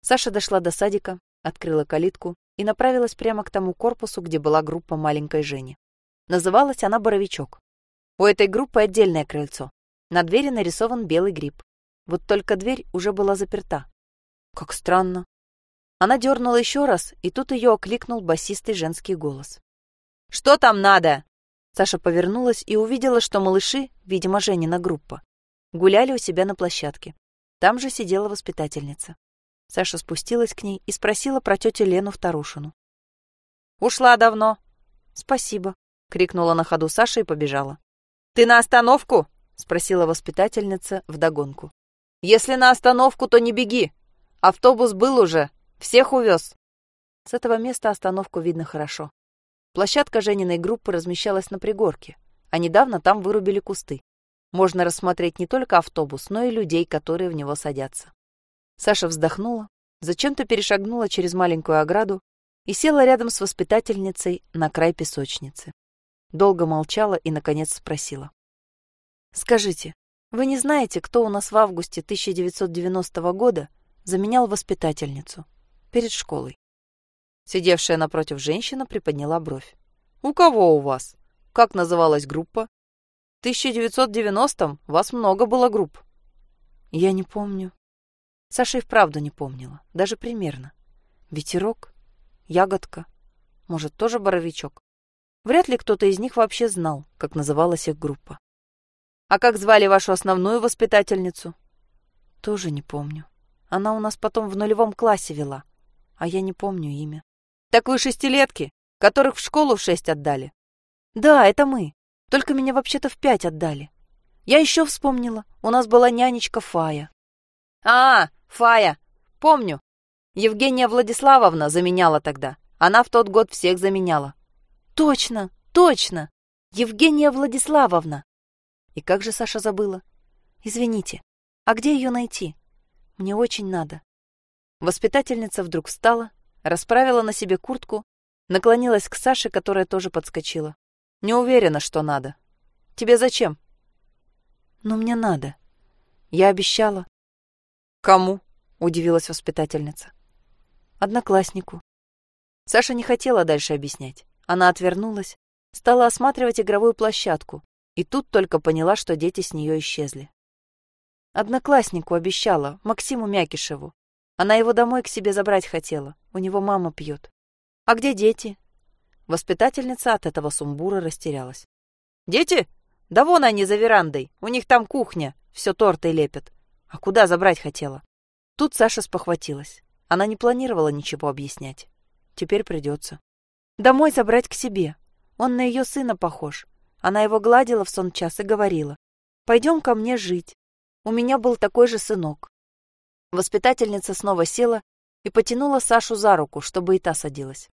Саша дошла до садика, открыла калитку и направилась прямо к тому корпусу, где была группа маленькой Жени. Называлась она «Боровичок». У этой группы отдельное крыльцо. На двери нарисован белый гриб. Вот только дверь уже была заперта. Как странно. Она дернула еще раз, и тут ее окликнул басистый женский голос. «Что там надо?» Саша повернулась и увидела, что малыши, видимо, Женина группа, гуляли у себя на площадке. Там же сидела воспитательница. Саша спустилась к ней и спросила про тетю Лену Вторушину. «Ушла давно». «Спасибо», — крикнула на ходу Саша и побежала. «Ты на остановку?» — спросила воспитательница вдогонку. «Если на остановку, то не беги. Автобус был уже, всех увез». С этого места остановку видно хорошо. Площадка Жениной группы размещалась на пригорке, а недавно там вырубили кусты. Можно рассмотреть не только автобус, но и людей, которые в него садятся. Саша вздохнула, зачем-то перешагнула через маленькую ограду и села рядом с воспитательницей на край песочницы. Долго молчала и, наконец, спросила. «Скажите, вы не знаете, кто у нас в августе 1990 года заменял воспитательницу перед школой?» Сидевшая напротив женщина приподняла бровь. «У кого у вас? Как называлась группа?» «В 1990-м вас много было групп». «Я не помню», Саша и вправду не помнила, даже примерно. Ветерок, ягодка, может, тоже боровичок. Вряд ли кто-то из них вообще знал, как называлась их группа. «А как звали вашу основную воспитательницу?» «Тоже не помню. Она у нас потом в нулевом классе вела, а я не помню имя». «Так вы шестилетки, которых в школу в шесть отдали?» «Да, это мы. Только меня вообще-то в пять отдали. Я еще вспомнила, у нас была нянечка Фая». «А, Фая, помню. Евгения Владиславовна заменяла тогда. Она в тот год всех заменяла. Точно, точно. Евгения Владиславовна. И как же Саша забыла? Извините, а где ее найти? Мне очень надо. Воспитательница вдруг встала, расправила на себе куртку, наклонилась к Саше, которая тоже подскочила. Не уверена, что надо. Тебе зачем? Но мне надо. Я обещала. «Кому?» — удивилась воспитательница. «Однокласснику». Саша не хотела дальше объяснять. Она отвернулась, стала осматривать игровую площадку, и тут только поняла, что дети с нее исчезли. Однокласснику обещала, Максиму Мякишеву. Она его домой к себе забрать хотела, у него мама пьет. «А где дети?» Воспитательница от этого сумбура растерялась. «Дети? Да вон они за верандой, у них там кухня, все торты лепят. А куда забрать хотела? Тут Саша спохватилась. Она не планировала ничего объяснять. Теперь придется. Домой забрать к себе. Он на ее сына похож. Она его гладила в сон час и говорила. «Пойдем ко мне жить. У меня был такой же сынок». Воспитательница снова села и потянула Сашу за руку, чтобы и та садилась.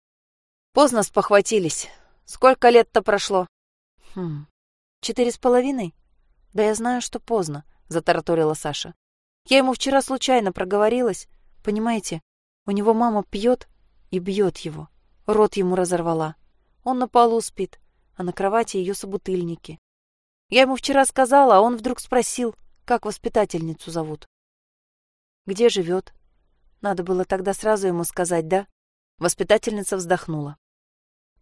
Поздно спохватились. Сколько лет-то прошло? Хм, четыре с половиной? Да я знаю, что поздно, затараторила Саша. Я ему вчера случайно проговорилась. Понимаете, у него мама пьет и бьет его. Рот ему разорвала. Он на полу спит, а на кровати ее собутыльники. Я ему вчера сказала, а он вдруг спросил, как воспитательницу зовут. Где живет? Надо было тогда сразу ему сказать, да? Воспитательница вздохнула.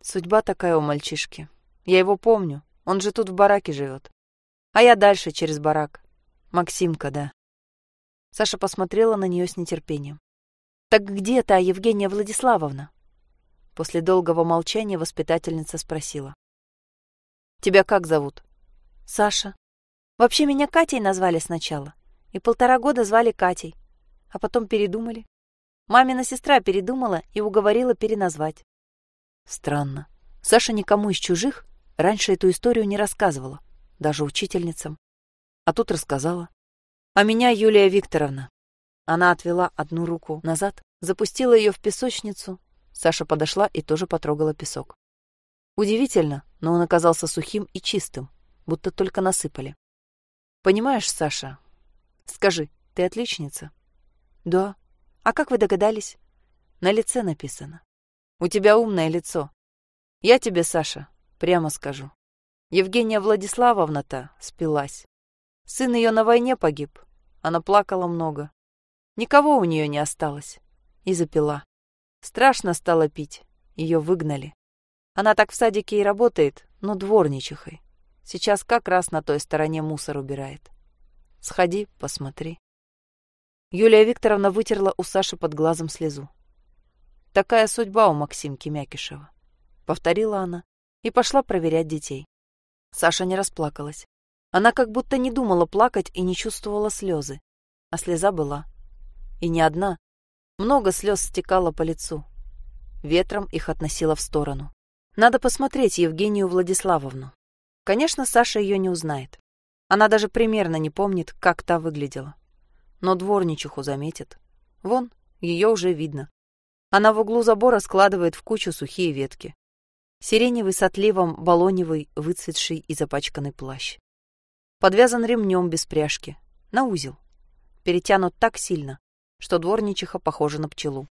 Судьба такая у мальчишки. Я его помню. Он же тут в бараке живет. А я дальше через барак. Максимка, да. Саша посмотрела на нее с нетерпением. «Так где та Евгения Владиславовна?» После долгого молчания воспитательница спросила. «Тебя как зовут?» «Саша. Вообще меня Катей назвали сначала. И полтора года звали Катей. А потом передумали. Мамина сестра передумала и уговорила переназвать». Странно. Саша никому из чужих раньше эту историю не рассказывала, даже учительницам. А тут рассказала. А меня Юлия Викторовна. Она отвела одну руку назад, запустила ее в песочницу. Саша подошла и тоже потрогала песок. Удивительно, но он оказался сухим и чистым, будто только насыпали. Понимаешь, Саша, скажи, ты отличница? Да. А как вы догадались? На лице написано. У тебя умное лицо. Я тебе, Саша, прямо скажу. Евгения Владиславовна-то спилась. Сын ее на войне погиб. Она плакала много. Никого у нее не осталось. и запила. Страшно стало пить. Ее выгнали. Она так в садике и работает, но дворничихой. Сейчас как раз на той стороне мусор убирает. Сходи, посмотри. Юлия Викторовна вытерла у Саши под глазом слезу. Такая судьба у Максимки Мякишева. Повторила она и пошла проверять детей. Саша не расплакалась. Она как будто не думала плакать и не чувствовала слезы. А слеза была. И не одна. Много слез стекало по лицу. Ветром их относило в сторону. Надо посмотреть Евгению Владиславовну. Конечно, Саша ее не узнает. Она даже примерно не помнит, как та выглядела. Но дворничиху заметит. Вон, ее уже видно. Она в углу забора складывает в кучу сухие ветки. Сиреневый с отливом, балоневый, выцветший и запачканный плащ. Подвязан ремнем без пряжки, на узел. Перетянут так сильно, что дворничиха похожа на пчелу.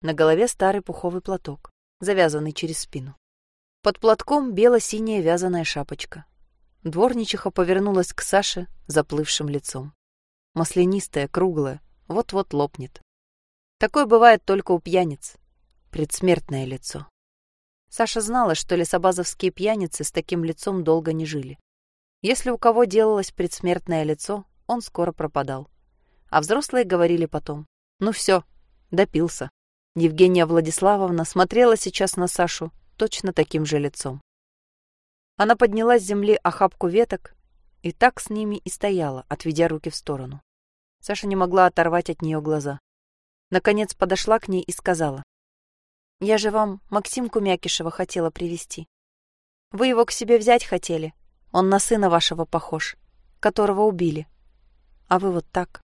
На голове старый пуховый платок, завязанный через спину. Под платком бело-синяя вязаная шапочка. Дворничиха повернулась к Саше заплывшим лицом. Маслянистая, круглая, вот-вот лопнет. Такое бывает только у пьяниц. Предсмертное лицо. Саша знала, что лесобазовские пьяницы с таким лицом долго не жили. Если у кого делалось предсмертное лицо, он скоро пропадал. А взрослые говорили потом. Ну все, допился. Евгения Владиславовна смотрела сейчас на Сашу точно таким же лицом. Она подняла с земли охапку веток и так с ними и стояла, отведя руки в сторону. Саша не могла оторвать от нее глаза. Наконец подошла к ней и сказала. Я же вам Максимку Мякишева хотела привести. Вы его к себе взять хотели. Он на сына вашего похож, которого убили. А вы вот так.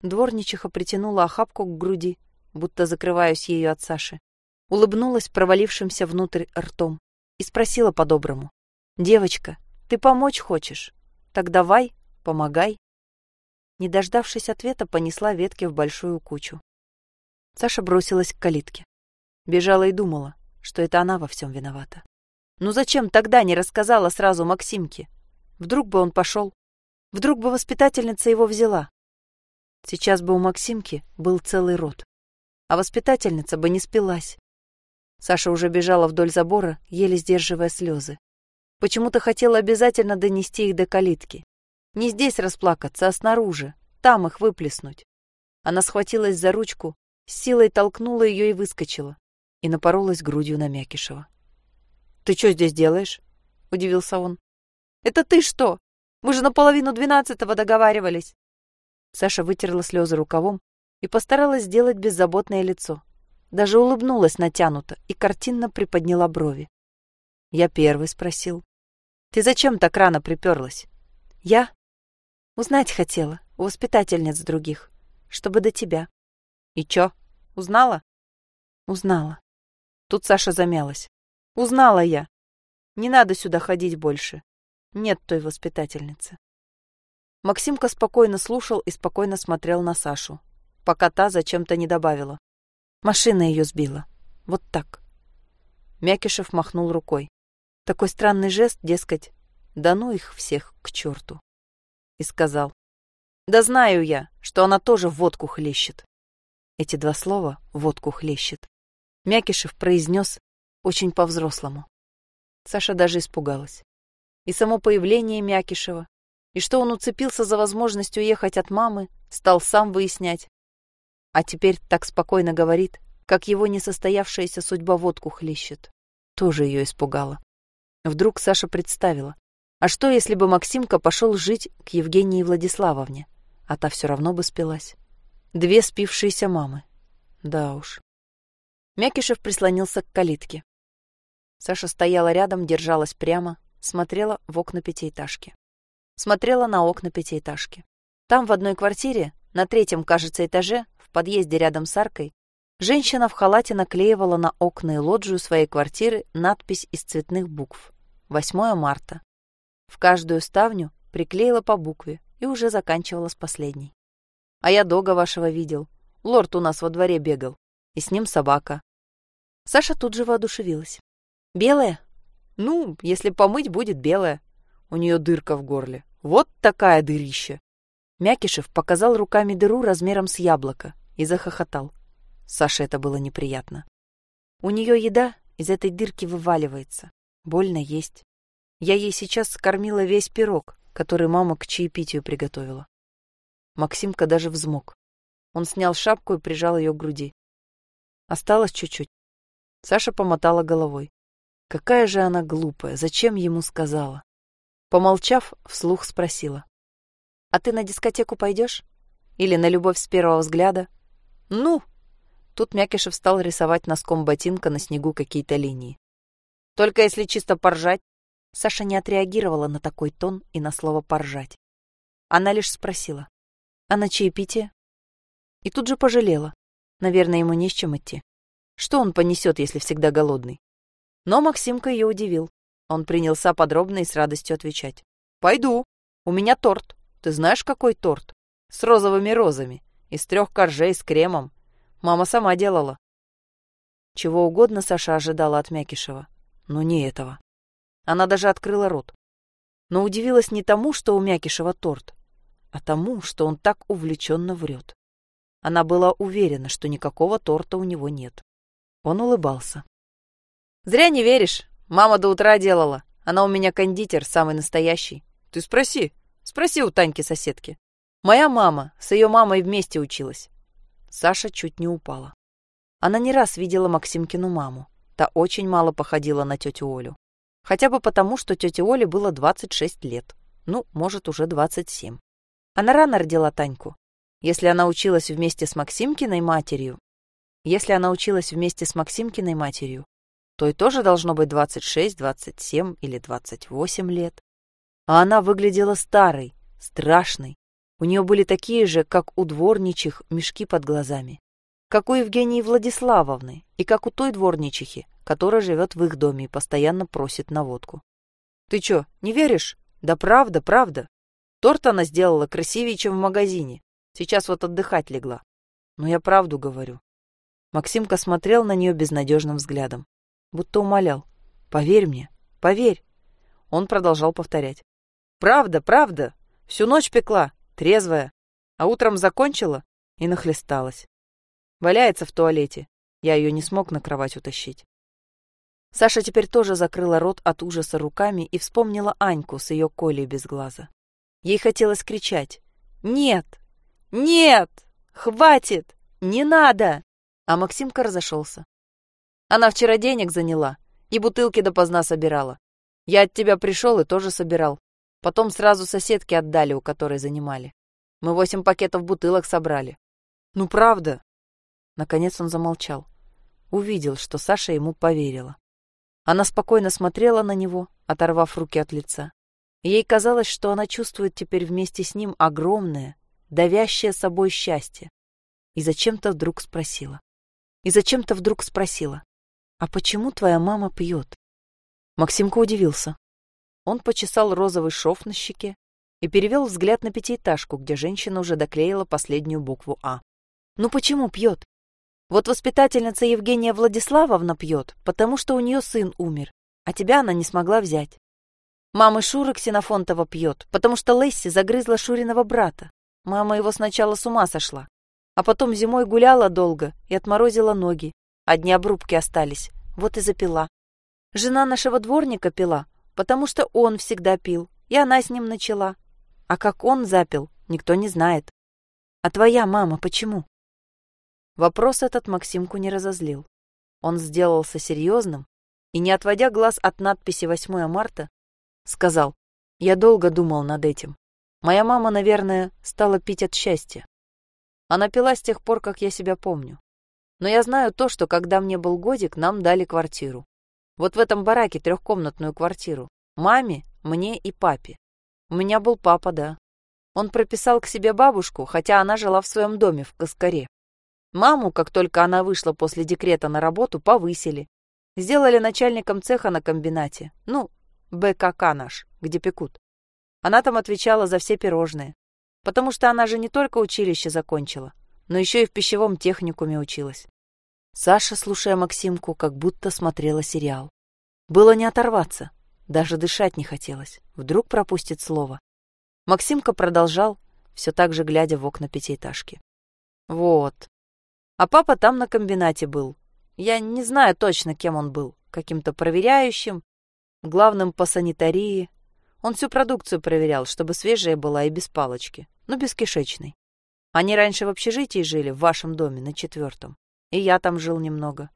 Дворничиха притянула охапку к груди, будто закрываюсь ею от Саши. Улыбнулась провалившимся внутрь ртом и спросила по-доброму. «Девочка, ты помочь хочешь? Так давай, помогай». Не дождавшись ответа, понесла ветки в большую кучу. Саша бросилась к калитке. Бежала и думала, что это она во всем виновата. Ну зачем тогда не рассказала сразу Максимке? Вдруг бы он пошел? Вдруг бы воспитательница его взяла? Сейчас бы у Максимки был целый род. А воспитательница бы не спилась. Саша уже бежала вдоль забора, еле сдерживая слезы. Почему-то хотела обязательно донести их до калитки. Не здесь расплакаться, а снаружи, там их выплеснуть. Она схватилась за ручку, силой толкнула ее и выскочила и напоролась грудью на Мякишева. «Ты что здесь делаешь?» — удивился он. «Это ты что? Мы же наполовину двенадцатого договаривались!» Саша вытерла слезы рукавом и постаралась сделать беззаботное лицо. Даже улыбнулась натянуто и картинно приподняла брови. Я первый спросил. «Ты зачем так рано приперлась?» «Я?» «Узнать хотела, у воспитательниц других, чтобы до тебя». «И чё, узнала?» «Узнала. Тут Саша замялась. Узнала я. Не надо сюда ходить больше. Нет той воспитательницы. Максимка спокойно слушал и спокойно смотрел на Сашу, пока та зачем-то не добавила. Машина ее сбила. Вот так. Мякишев махнул рукой. Такой странный жест, дескать, да ну их всех к черту. И сказал, да знаю я, что она тоже водку хлещет. Эти два слова «водку хлещет» Мякишев произнес очень по-взрослому. Саша даже испугалась. И само появление Мякишева, и что он уцепился за возможность уехать от мамы, стал сам выяснять. А теперь так спокойно говорит, как его несостоявшаяся судьба водку хлещет. Тоже ее испугало. Вдруг Саша представила, а что, если бы Максимка пошел жить к Евгении Владиславовне, а та все равно бы спилась? Две спившиеся мамы. Да уж. Мякишев прислонился к калитке. Саша стояла рядом, держалась прямо, смотрела в окна пятиэтажки. Смотрела на окна пятиэтажки. Там, в одной квартире, на третьем, кажется, этаже, в подъезде рядом с аркой, женщина в халате наклеивала на окна и лоджию своей квартиры надпись из цветных букв «8 марта». В каждую ставню приклеила по букве и уже заканчивала с последней. А я дога вашего видел. Лорд у нас во дворе бегал. И с ним собака. Саша тут же воодушевилась. «Белая?» «Ну, если помыть, будет белая». У нее дырка в горле. Вот такая дырища. Мякишев показал руками дыру размером с яблоко и захохотал. Саше это было неприятно. У нее еда из этой дырки вываливается. Больно есть. Я ей сейчас скормила весь пирог, который мама к чаепитию приготовила. Максимка даже взмок. Он снял шапку и прижал ее к груди. Осталось чуть-чуть. Саша помотала головой. Какая же она глупая, зачем ему сказала? Помолчав, вслух спросила. «А ты на дискотеку пойдешь? Или на любовь с первого взгляда?» «Ну!» Тут Мякишев стал рисовать носком ботинка на снегу какие-то линии. «Только если чисто поржать». Саша не отреагировала на такой тон и на слово «поржать». Она лишь спросила. «А на чаепитие?» И тут же пожалела. Наверное, ему не с чем идти. Что он понесет, если всегда голодный? Но Максимка ее удивил. Он принялся подробно и с радостью отвечать. «Пойду. У меня торт. Ты знаешь, какой торт? С розовыми розами. Из трех коржей с кремом. Мама сама делала». Чего угодно Саша ожидала от Мякишева. Но не этого. Она даже открыла рот. Но удивилась не тому, что у Мякишева торт, а тому, что он так увлеченно врет. Она была уверена, что никакого торта у него нет. Он улыбался. «Зря не веришь. Мама до утра делала. Она у меня кондитер, самый настоящий. Ты спроси. Спроси у Таньки-соседки. Моя мама с ее мамой вместе училась. Саша чуть не упала. Она не раз видела Максимкину маму. Та очень мало походила на тетю Олю. Хотя бы потому, что тете Оле было 26 лет. Ну, может, уже 27. Она рано родила Таньку. Если она училась вместе с Максимкиной матерью, если она училась вместе с Максимкиной матерью, то и тоже должно быть 26, 27 или 28 лет. А она выглядела старой, страшной. У нее были такие же, как у дворничих, мешки под глазами. Как у Евгении Владиславовны и как у той дворничихи, которая живет в их доме и постоянно просит на водку. «Ты чё, не веришь? Да правда, правда. Торт она сделала красивее, чем в магазине. Сейчас вот отдыхать легла. Но я правду говорю». Максимка смотрел на нее безнадежным взглядом будто умолял. «Поверь мне, поверь!» Он продолжал повторять. «Правда, правда! Всю ночь пекла, трезвая, а утром закончила и нахлесталась. Валяется в туалете. Я ее не смог на кровать утащить». Саша теперь тоже закрыла рот от ужаса руками и вспомнила Аньку с ее Колей без глаза. Ей хотелось кричать «Нет! Нет! Хватит! Не надо!» А Максимка разошелся. Она вчера денег заняла и бутылки допоздна собирала. Я от тебя пришел и тоже собирал. Потом сразу соседки отдали, у которой занимали. Мы восемь пакетов бутылок собрали. Ну, правда. Наконец он замолчал. Увидел, что Саша ему поверила. Она спокойно смотрела на него, оторвав руки от лица. ей казалось, что она чувствует теперь вместе с ним огромное, давящее собой счастье. И зачем-то вдруг спросила. И зачем-то вдруг спросила. «А почему твоя мама пьет?» Максимка удивился. Он почесал розовый шов на щеке и перевел взгляд на пятиэтажку, где женщина уже доклеила последнюю букву «А». «Ну почему пьет?» «Вот воспитательница Евгения Владиславовна пьет, потому что у нее сын умер, а тебя она не смогла взять. Мама Шура Ксенофонтова пьет, потому что Лесси загрызла Шуриного брата. Мама его сначала с ума сошла, а потом зимой гуляла долго и отморозила ноги, Одни обрубки остались, вот и запила. Жена нашего дворника пила, потому что он всегда пил, и она с ним начала. А как он запил, никто не знает. А твоя мама почему? Вопрос этот Максимку не разозлил. Он сделался серьезным и, не отводя глаз от надписи 8 марта, сказал, «Я долго думал над этим. Моя мама, наверное, стала пить от счастья. Она пила с тех пор, как я себя помню. Но я знаю то, что когда мне был годик, нам дали квартиру. Вот в этом бараке трехкомнатную квартиру. Маме, мне и папе. У меня был папа, да. Он прописал к себе бабушку, хотя она жила в своем доме в Каскаре. Маму, как только она вышла после декрета на работу, повысили. Сделали начальником цеха на комбинате. Ну, БКК наш, где пекут. Она там отвечала за все пирожные. Потому что она же не только училище закончила, но еще и в пищевом техникуме училась. Саша, слушая Максимку, как будто смотрела сериал. Было не оторваться, даже дышать не хотелось. Вдруг пропустит слово. Максимка продолжал, все так же глядя в окна пятиэтажки. Вот. А папа там на комбинате был. Я не знаю точно, кем он был. Каким-то проверяющим, главным по санитарии. Он всю продукцию проверял, чтобы свежая была и без палочки, но без кишечной. Они раньше в общежитии жили, в вашем доме, на четвертом. И я там жил немного.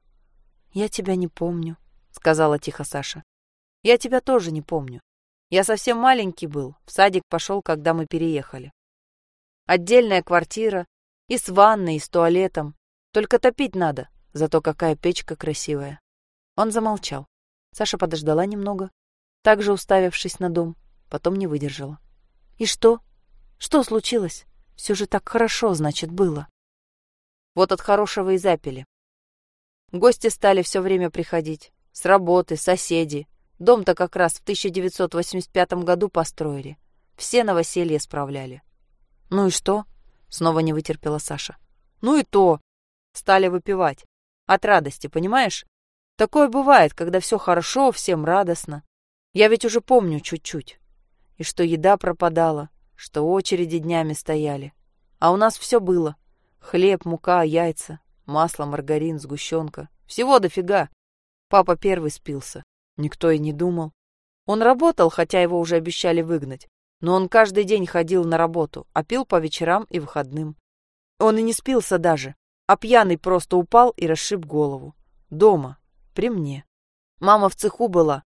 «Я тебя не помню», — сказала тихо Саша. «Я тебя тоже не помню. Я совсем маленький был, в садик пошел, когда мы переехали. Отдельная квартира, и с ванной, и с туалетом. Только топить надо, зато какая печка красивая. Он замолчал. Саша подождала немного, также уставившись на дом, потом не выдержала. «И что? Что случилось? Все же так хорошо, значит, было». Вот от хорошего и запили. Гости стали все время приходить. С работы, соседи. Дом-то как раз в 1985 году построили. Все новоселье справляли. «Ну и что?» — снова не вытерпела Саша. «Ну и то!» Стали выпивать. От радости, понимаешь? Такое бывает, когда все хорошо, всем радостно. Я ведь уже помню чуть-чуть. И что еда пропадала, что очереди днями стояли. А у нас все было. Хлеб, мука, яйца, масло, маргарин, сгущенка. Всего дофига. Папа первый спился. Никто и не думал. Он работал, хотя его уже обещали выгнать. Но он каждый день ходил на работу, а пил по вечерам и выходным. Он и не спился даже, а пьяный просто упал и расшиб голову. Дома, при мне. Мама в цеху была.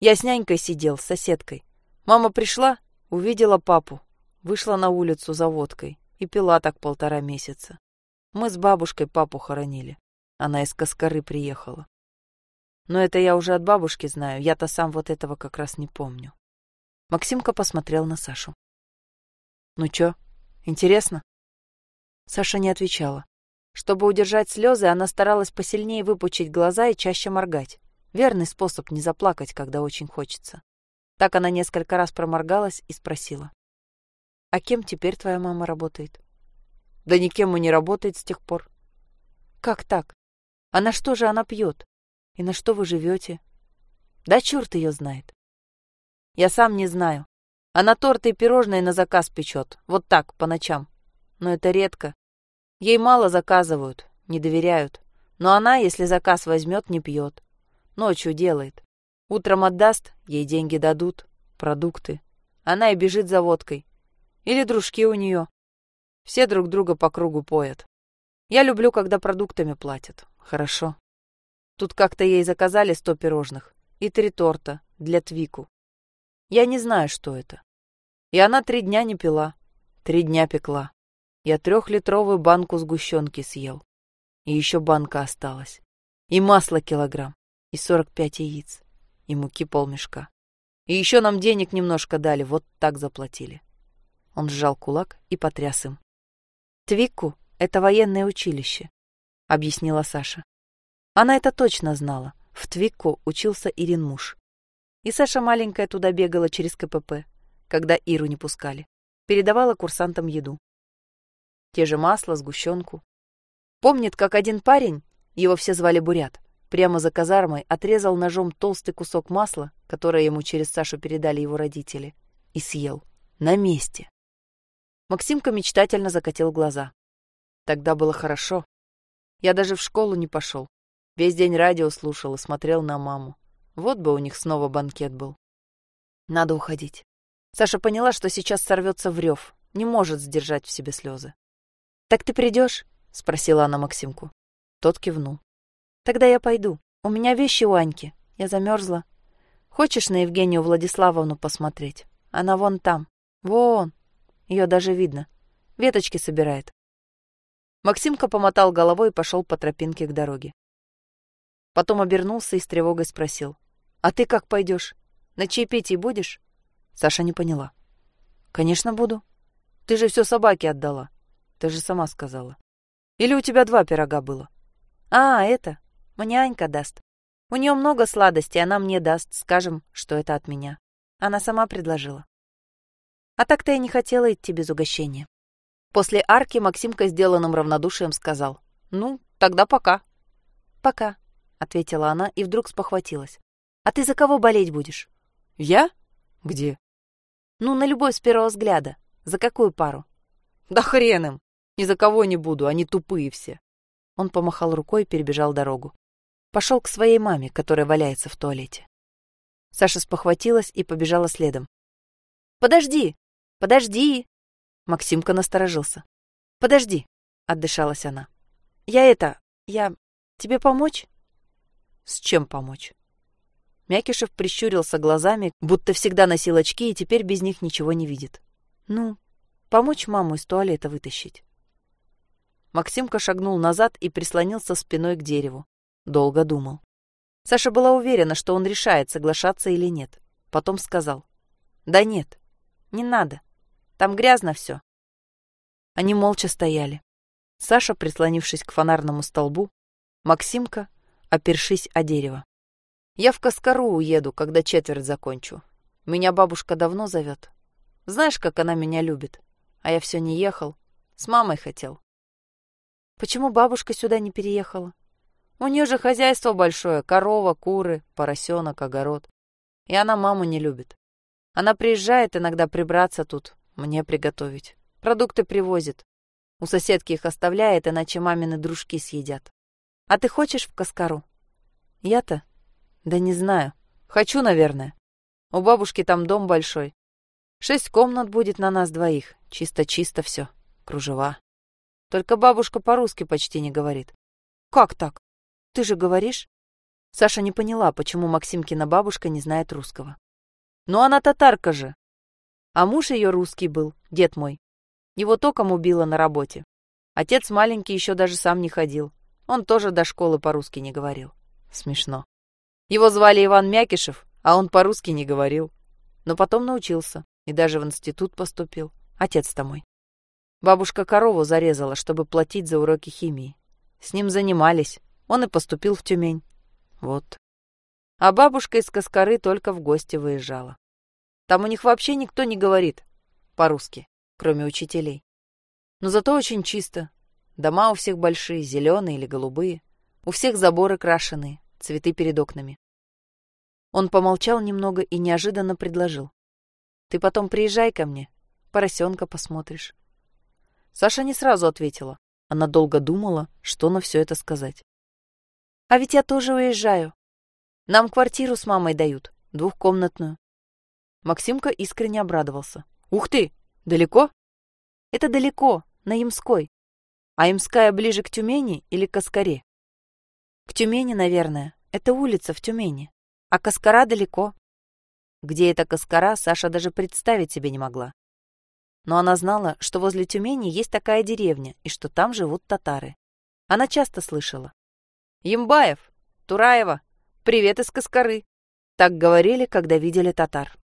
Я с нянькой сидел, с соседкой. Мама пришла, увидела папу, вышла на улицу за водкой и пила так полтора месяца. Мы с бабушкой папу хоронили. Она из Каскары приехала. Но это я уже от бабушки знаю, я-то сам вот этого как раз не помню. Максимка посмотрел на Сашу. «Ну чё, интересно?» Саша не отвечала. Чтобы удержать слезы, она старалась посильнее выпучить глаза и чаще моргать. Верный способ не заплакать, когда очень хочется. Так она несколько раз проморгалась и спросила. «А кем теперь твоя мама работает?» «Да никем и не работает с тех пор». «Как так? А на что же она пьет? И на что вы живете?» «Да черт ее знает». «Я сам не знаю. Она торты и пирожные на заказ печет. Вот так, по ночам. Но это редко. Ей мало заказывают, не доверяют. Но она, если заказ возьмет, не пьет. Ночью делает. Утром отдаст, ей деньги дадут, продукты. Она и бежит за водкой. Или дружки у нее. Все друг друга по кругу поят. Я люблю, когда продуктами платят. Хорошо. Тут как-то ей заказали сто пирожных и три торта для Твику. Я не знаю, что это. И она три дня не пила, три дня пекла. Я трехлитровую банку сгущенки съел. И еще банка осталась. И масло килограмм. И сорок пять яиц. И муки полмешка. И еще нам денег немножко дали, вот так заплатили. Он сжал кулак и потряс им. Твикку — это военное училище, — объяснила Саша. Она это точно знала. В Твикку учился Ирин муж. И Саша маленькая туда бегала через КПП, когда Иру не пускали. Передавала курсантам еду те же масло, сгущенку. Помнит, как один парень, его все звали Бурят, прямо за казармой отрезал ножом толстый кусок масла, которое ему через Сашу передали его родители, и съел. На месте. Максимка мечтательно закатил глаза. Тогда было хорошо. Я даже в школу не пошел. Весь день радио слушал и смотрел на маму. Вот бы у них снова банкет был. Надо уходить. Саша поняла, что сейчас сорвется в рев, не может сдержать в себе слезы. «Так ты придешь?» — спросила она Максимку. Тот кивнул. «Тогда я пойду. У меня вещи у Аньки. Я замерзла. Хочешь на Евгению Владиславовну посмотреть? Она вон там. Вон. Ее даже видно. Веточки собирает». Максимка помотал головой и пошел по тропинке к дороге. Потом обернулся и с тревогой спросил. «А ты как пойдешь? На чаепитие будешь?» Саша не поняла. «Конечно буду. Ты же все собаке отдала. Ты же сама сказала. Или у тебя два пирога было? А, это. Мне Анька даст. У нее много сладостей, она мне даст. Скажем, что это от меня. Она сама предложила. А так-то я не хотела идти без угощения. После арки Максимка сделанным равнодушием сказал. «Ну, тогда пока». «Пока», — ответила она и вдруг спохватилась. «А ты за кого болеть будешь?» «Я? Где?» «Ну, на любой с первого взгляда. За какую пару?» «Да хрен им! Ни за кого не буду, они тупые все. Он помахал рукой и перебежал дорогу. Пошел к своей маме, которая валяется в туалете. Саша спохватилась и побежала следом. «Подожди! Подожди!» Максимка насторожился. «Подожди!» — отдышалась она. «Я это... Я... Тебе помочь?» «С чем помочь?» Мякишев прищурился глазами, будто всегда носил очки и теперь без них ничего не видит. «Ну, помочь маму из туалета вытащить». Максимка шагнул назад и прислонился спиной к дереву. Долго думал. Саша была уверена, что он решает, соглашаться или нет. Потом сказал. «Да нет, не надо. Там грязно все». Они молча стояли. Саша, прислонившись к фонарному столбу, Максимка, опершись о дерево. Я в Каскару уеду, когда четверть закончу. Меня бабушка давно зовет. Знаешь, как она меня любит? А я все не ехал. С мамой хотел. Почему бабушка сюда не переехала? У нее же хозяйство большое. Корова, куры, поросенок, огород. И она маму не любит. Она приезжает иногда прибраться тут, мне приготовить. Продукты привозит. У соседки их оставляет, иначе мамины дружки съедят. А ты хочешь в Каскару? Я-то да не знаю. Хочу, наверное. У бабушки там дом большой. Шесть комнат будет на нас двоих. Чисто-чисто все. Кружева. Только бабушка по-русски почти не говорит. Как так? Ты же говоришь? Саша не поняла, почему Максимкина бабушка не знает русского. Ну, она татарка же. А муж ее русский был, дед мой. Его током убило на работе. Отец маленький еще даже сам не ходил. Он тоже до школы по-русски не говорил. Смешно. Его звали Иван Мякишев, а он по-русски не говорил. Но потом научился и даже в институт поступил. Отец-то мой. Бабушка корову зарезала, чтобы платить за уроки химии. С ним занимались. Он и поступил в Тюмень. Вот. А бабушка из Каскары только в гости выезжала. Там у них вообще никто не говорит по-русски, кроме учителей. Но зато очень чисто. Дома у всех большие, зеленые или голубые. У всех заборы крашеные, цветы перед окнами. Он помолчал немного и неожиданно предложил. «Ты потом приезжай ко мне, поросенка посмотришь». Саша не сразу ответила. Она долго думала, что на все это сказать. «А ведь я тоже уезжаю. Нам квартиру с мамой дают, двухкомнатную». Максимка искренне обрадовался. «Ух ты! Далеко?» «Это далеко, на Ямской. А Ямская ближе к Тюмени или к Аскаре?» К Тюмени, наверное. Это улица в Тюмени. А Каскара далеко. Где эта Каскара, Саша даже представить себе не могла. Но она знала, что возле Тюмени есть такая деревня, и что там живут татары. Она часто слышала. «Ямбаев! Тураева! Привет из Каскары!» Так говорили, когда видели татар.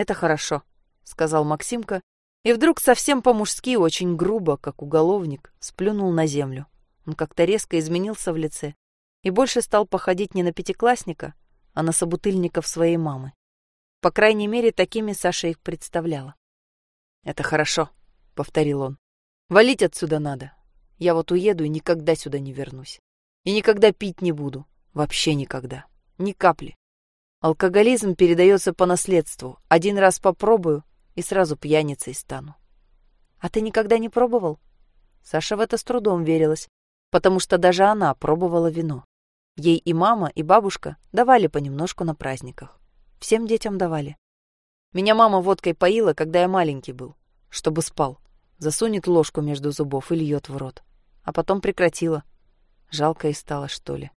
«Это хорошо», — сказал Максимка, и вдруг совсем по-мужски, очень грубо, как уголовник, сплюнул на землю. Он как-то резко изменился в лице и больше стал походить не на пятиклассника, а на собутыльников своей мамы. По крайней мере, такими Саша их представляла. «Это хорошо», — повторил он. «Валить отсюда надо. Я вот уеду и никогда сюда не вернусь. И никогда пить не буду. Вообще никогда. Ни капли. Алкоголизм передается по наследству. Один раз попробую и сразу пьяницей стану. А ты никогда не пробовал? Саша в это с трудом верилась, потому что даже она пробовала вино. Ей и мама, и бабушка давали понемножку на праздниках. Всем детям давали. Меня мама водкой поила, когда я маленький был, чтобы спал. Засунет ложку между зубов и льет в рот. А потом прекратила. Жалко и стало, что ли.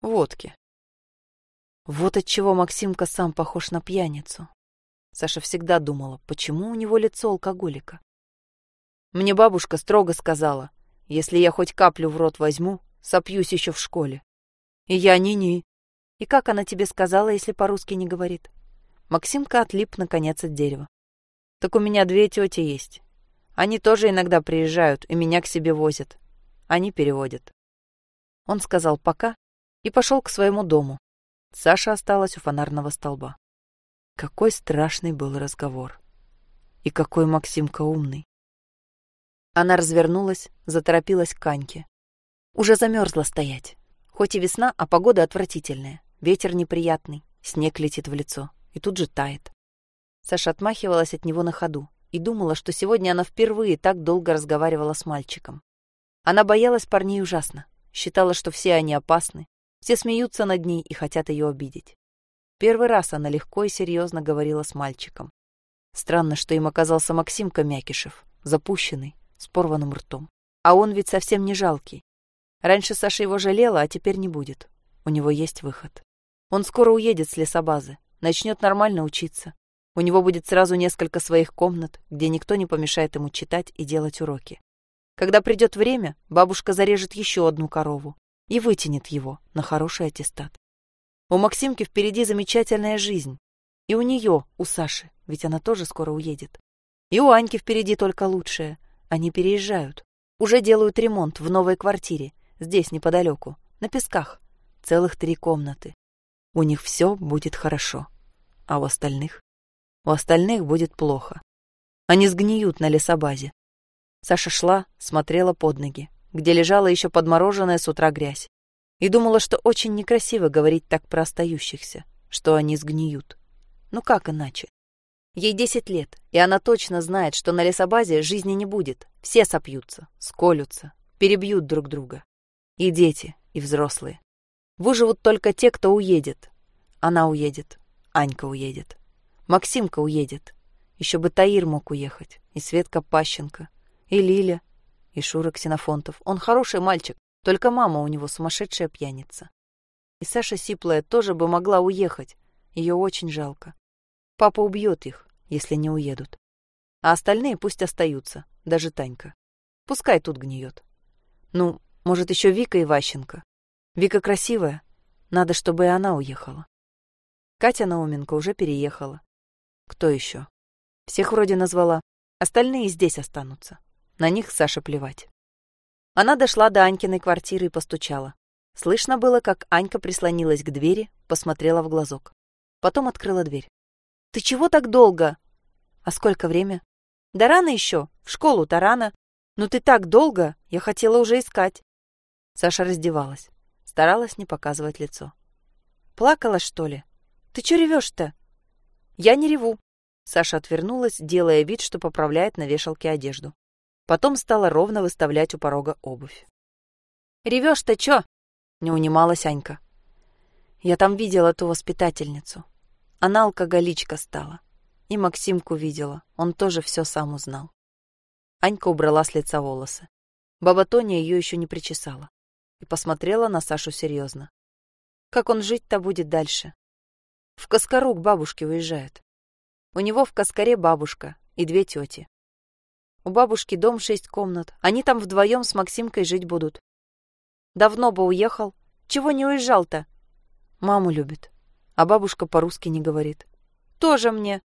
Водки. Вот от чего Максимка сам похож на пьяницу. Саша всегда думала, почему у него лицо алкоголика. Мне бабушка строго сказала — если я хоть каплю в рот возьму, сопьюсь еще в школе. И я ни-ни. И как она тебе сказала, если по-русски не говорит? Максимка отлип, наконец, от дерева. Так у меня две тети есть. Они тоже иногда приезжают и меня к себе возят. Они переводят. Он сказал «пока» и пошел к своему дому. Саша осталась у фонарного столба. Какой страшный был разговор. И какой Максимка умный. Она развернулась, заторопилась к Каньке. Уже замерзла стоять. Хоть и весна, а погода отвратительная. Ветер неприятный, снег летит в лицо и тут же тает. Саша отмахивалась от него на ходу и думала, что сегодня она впервые так долго разговаривала с мальчиком. Она боялась парней ужасно, считала, что все они опасны, все смеются над ней и хотят ее обидеть. Первый раз она легко и серьезно говорила с мальчиком. Странно, что им оказался Максимка Мякишев, запущенный, с порванным ртом. А он ведь совсем не жалкий. Раньше Саша его жалела, а теперь не будет. У него есть выход. Он скоро уедет с лесобазы, начнет нормально учиться. У него будет сразу несколько своих комнат, где никто не помешает ему читать и делать уроки. Когда придет время, бабушка зарежет еще одну корову и вытянет его на хороший аттестат. У Максимки впереди замечательная жизнь. И у нее, у Саши, ведь она тоже скоро уедет. И у Аньки впереди только лучшее. Они переезжают. Уже делают ремонт в новой квартире, здесь неподалеку, на песках. Целых три комнаты. У них все будет хорошо. А у остальных? У остальных будет плохо. Они сгниют на лесобазе. Саша шла, смотрела под ноги, где лежала еще подмороженная с утра грязь, и думала, что очень некрасиво говорить так про остающихся, что они сгниют. Ну как иначе? Ей десять лет, и она точно знает, что на лесобазе жизни не будет. Все сопьются, сколются, перебьют друг друга. И дети, и взрослые. Выживут только те, кто уедет. Она уедет, Анька уедет, Максимка уедет. Еще бы Таир мог уехать, и Светка Пащенко, и Лиля, и Шура Ксенофонтов. Он хороший мальчик, только мама у него сумасшедшая пьяница. И Саша Сиплая тоже бы могла уехать. Ее очень жалко. Папа убьет их, если не уедут. А остальные пусть остаются, даже Танька. Пускай тут гниет. Ну, может, еще Вика Иващенко. Вика красивая. Надо, чтобы и она уехала. Катя Науменко уже переехала. Кто еще? Всех вроде назвала. Остальные здесь останутся. На них Саше плевать. Она дошла до Анькиной квартиры и постучала. Слышно было, как Анька прислонилась к двери, посмотрела в глазок. Потом открыла дверь. «Ты чего так долго?» «А сколько время?» «Да рано еще. В школу-то рано. Но ты так долго, я хотела уже искать». Саша раздевалась. Старалась не показывать лицо. «Плакала, что ли? Ты че ревешь-то?» «Я не реву». Саша отвернулась, делая вид, что поправляет на вешалке одежду. Потом стала ровно выставлять у порога обувь. «Ревешь-то чё?» — не унималась Анька. «Я там видела ту воспитательницу. Она алкоголичка стала. И Максимку видела, он тоже все сам узнал». Анька убрала с лица волосы. Баба Тоня ее еще не причесала. И посмотрела на Сашу серьезно. «Как он жить-то будет дальше?» «В Каскару к бабушке уезжает. У него в Каскаре бабушка и две тети. У бабушки дом шесть комнат. Они там вдвоем с Максимкой жить будут. Давно бы уехал. Чего не уезжал-то? Маму любит. А бабушка по-русски не говорит. Тоже мне.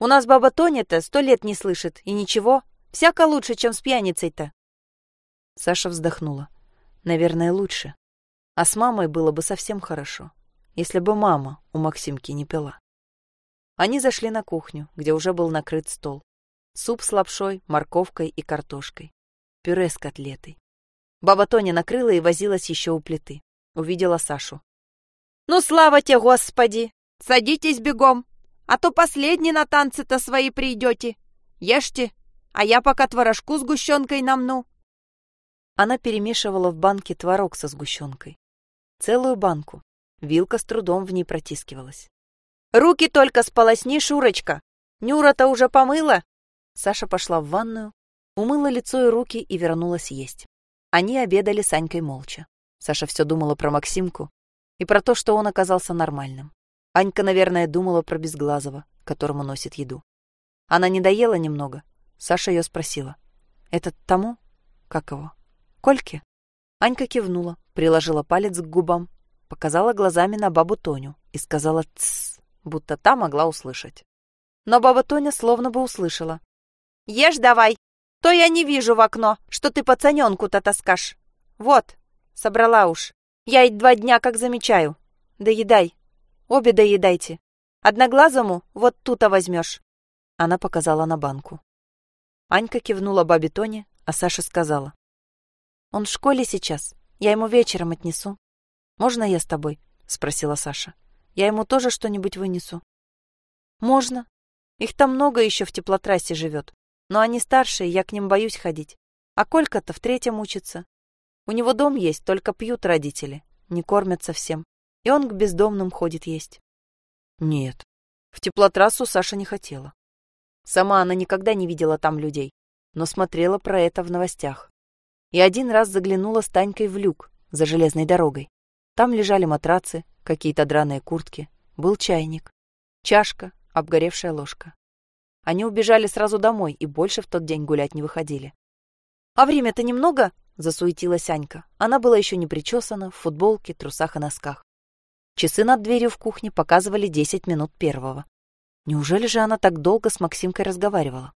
У нас баба Тоня-то сто лет не слышит. И ничего. Всяко лучше, чем с пьяницей-то. Саша вздохнула. Наверное, лучше. А с мамой было бы совсем хорошо, если бы мама у Максимки не пила. Они зашли на кухню, где уже был накрыт стол. Суп с лапшой, морковкой и картошкой. Пюре с котлетой. Баба Тоня накрыла и возилась еще у плиты. Увидела Сашу. «Ну, слава тебе, Господи! Садитесь бегом, а то последний на танцы-то свои придете. Ешьте, а я пока творожку с гущенкой намну». Она перемешивала в банке творог со сгущенкой. Целую банку. Вилка с трудом в ней протискивалась. «Руки только сполосни, Шурочка! Нюра-то уже помыла?» Саша пошла в ванную, умыла лицо и руки и вернулась есть. Они обедали с Анькой молча. Саша все думала про Максимку и про то, что он оказался нормальным. Анька, наверное, думала про Безглазого, которому носит еду. Она не доела немного. Саша ее спросила. «Этот тому? Как его? Кольке?» Анька кивнула, приложила палец к губам, показала глазами на бабу Тоню и сказала «тссс», будто та могла услышать. Но баба Тоня словно бы услышала. Ешь давай, то я не вижу в окно, что ты пацаненку-то таскашь. Вот, собрала уж. Я и два дня как замечаю. Доедай. Обе доедайте. Одноглазому вот тут-то возьмешь. Она показала на банку. Анька кивнула бабе Тоне, а Саша сказала. Он в школе сейчас. Я ему вечером отнесу. Можно я с тобой? Спросила Саша. Я ему тоже что-нибудь вынесу. Можно. Их там много еще в теплотрассе живет. Но они старшие, я к ним боюсь ходить. А Колька-то в третьем учится. У него дом есть, только пьют родители, не кормят совсем. И он к бездомным ходит есть. Нет, в теплотрассу Саша не хотела. Сама она никогда не видела там людей, но смотрела про это в новостях. И один раз заглянула с Танькой в люк за железной дорогой. Там лежали матрацы, какие-то драные куртки, был чайник, чашка, обгоревшая ложка. Они убежали сразу домой и больше в тот день гулять не выходили. «А время-то немного?» — засуетилась Анька. Она была еще не причесана, в футболке, трусах и носках. Часы над дверью в кухне показывали десять минут первого. Неужели же она так долго с Максимкой разговаривала?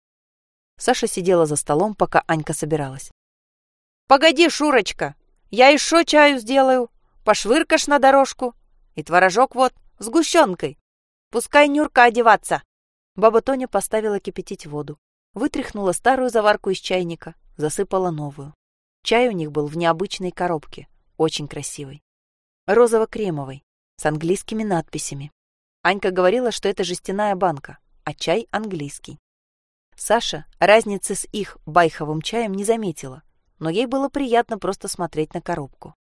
Саша сидела за столом, пока Анька собиралась. «Погоди, Шурочка, я еще чаю сделаю. Пошвыркаш на дорожку. И творожок вот, с гущенкой. Пускай Нюрка одеваться». Баба Тоня поставила кипятить воду, вытряхнула старую заварку из чайника, засыпала новую. Чай у них был в необычной коробке, очень красивой. Розово-кремовой, с английскими надписями. Анька говорила, что это жестяная банка, а чай английский. Саша разницы с их байховым чаем не заметила, но ей было приятно просто смотреть на коробку.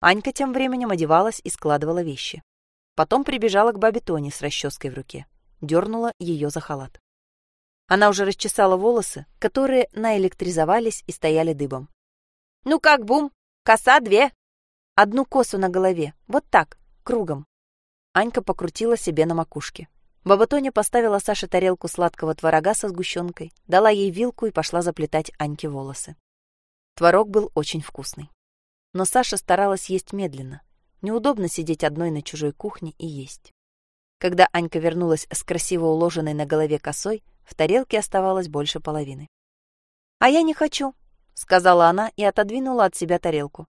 Анька тем временем одевалась и складывала вещи. Потом прибежала к бабе Тоне с расческой в руке дернула ее за халат. Она уже расчесала волосы, которые наэлектризовались и стояли дыбом. «Ну как, Бум? Коса две?» «Одну косу на голове, вот так, кругом». Анька покрутила себе на макушке. Баба Тоня поставила Саше тарелку сладкого творога со сгущенкой, дала ей вилку и пошла заплетать Аньке волосы. Творог был очень вкусный. Но Саша старалась есть медленно. Неудобно сидеть одной на чужой кухне и есть. Когда Анька вернулась с красиво уложенной на голове косой, в тарелке оставалось больше половины. «А я не хочу», — сказала она и отодвинула от себя тарелку.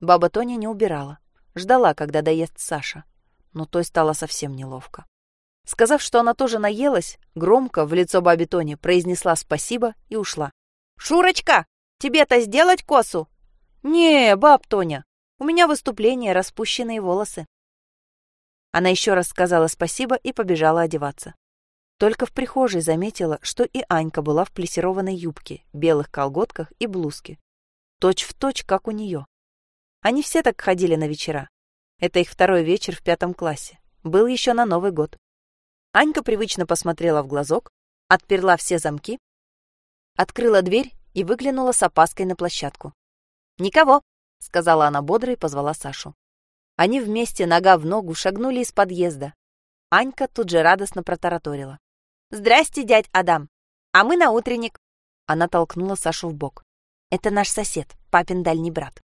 Баба Тоня не убирала, ждала, когда доест Саша, но той стало совсем неловко. Сказав, что она тоже наелась, громко в лицо бабе Тони произнесла спасибо и ушла. «Шурочка, тебе-то сделать косу?» «Не, баб Тоня, у меня выступление, распущенные волосы». Она еще раз сказала спасибо и побежала одеваться. Только в прихожей заметила, что и Анька была в плесированной юбке, белых колготках и блузке. Точь в точь, как у нее. Они все так ходили на вечера. Это их второй вечер в пятом классе. Был еще на Новый год. Анька привычно посмотрела в глазок, отперла все замки, открыла дверь и выглянула с опаской на площадку. «Никого», — сказала она бодро и позвала Сашу. Они вместе, нога в ногу, шагнули из подъезда. Анька тут же радостно протараторила. «Здрасте, дядь Адам! А мы на утренник!» Она толкнула Сашу в бок. «Это наш сосед, папин дальний брат».